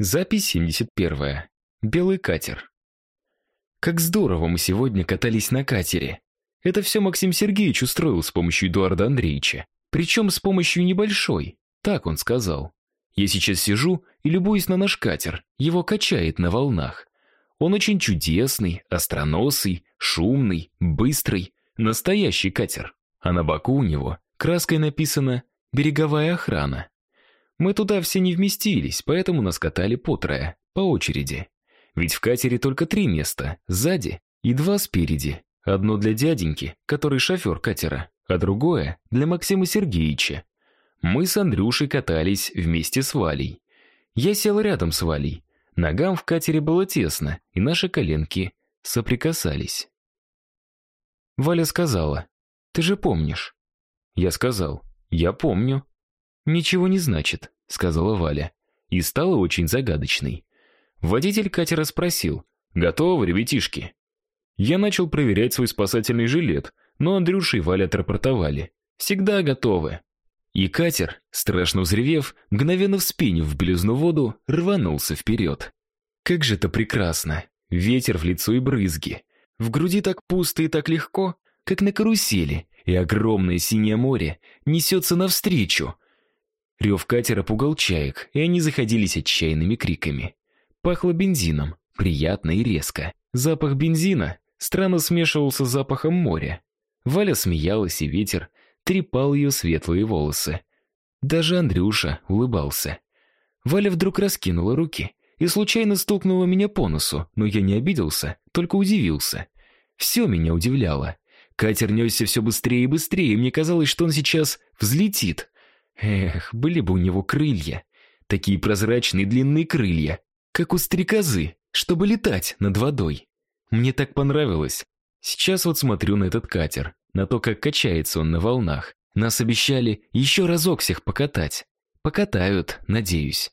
Запись 71. Белый катер. Как здорово мы сегодня катались на катере. Это все Максим Сергеевич устроил с помощью Эдуарда Андреевича. Причем с помощью небольшой. Так он сказал. Я сейчас сижу и любуюсь на наш катер. Его качает на волнах. Он очень чудесный, остроносый, шумный, быстрый. Настоящий катер. А на боку у него краской написано «Береговая охрана». Мы туда все не вместились, поэтому нас катали по трое, по очереди. Ведь в катере только три места, сзади и два спереди. Одно для дяденьки, который шофер катера, а другое для Максима Сергеевича. Мы с Андрюшей катались вместе с Валей. Я сел рядом с Валей. Ногам в катере было тесно, и наши коленки соприкасались. Валя сказала: "Ты же помнишь?" Я сказал: "Я помню". Ничего не значит, сказала Валя, и стала очень загадочной. Водитель катера спросил: "Готовы, ребятишки?" Я начал проверять свой спасательный жилет, но Андрюша и Валя отрапортовали: "Всегда готовы". И катер, страшно взревев, мгновенно вспенив в белизну воду, рванулся вперед. Как же это прекрасно! Ветер в лицо и брызги. В груди так пусто и так легко, как на карусели, и огромное синее море несется навстречу, Рев катера пугал чаек, и они заходились отчаянными криками. Пахло бензином, приятно и резко. Запах бензина странно смешивался с запахом моря. Валя смеялась, и ветер трепал ее светлые волосы. Даже Андрюша улыбался. Валя вдруг раскинула руки и случайно стукнула меня по носу, но я не обиделся, только удивился. Все меня удивляло. Катер несся все быстрее и быстрее, и мне казалось, что он сейчас взлетит. Эх, были бы у него крылья, такие прозрачные длинные крылья, как у стрекозы, чтобы летать над водой. Мне так понравилось. Сейчас вот смотрю на этот катер, на то, как качается он на волнах. Нас обещали еще разок всех покатать. Покатают, надеюсь.